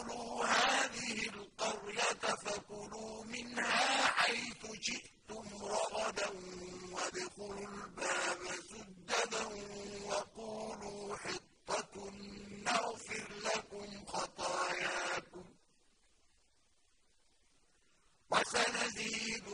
ادخلوا هذه القرية فكلوا منها حيث شئتم رغدا وادخلوا الباب سددا وقولوا حطة نغفر لكم خطاياكم وسنزيد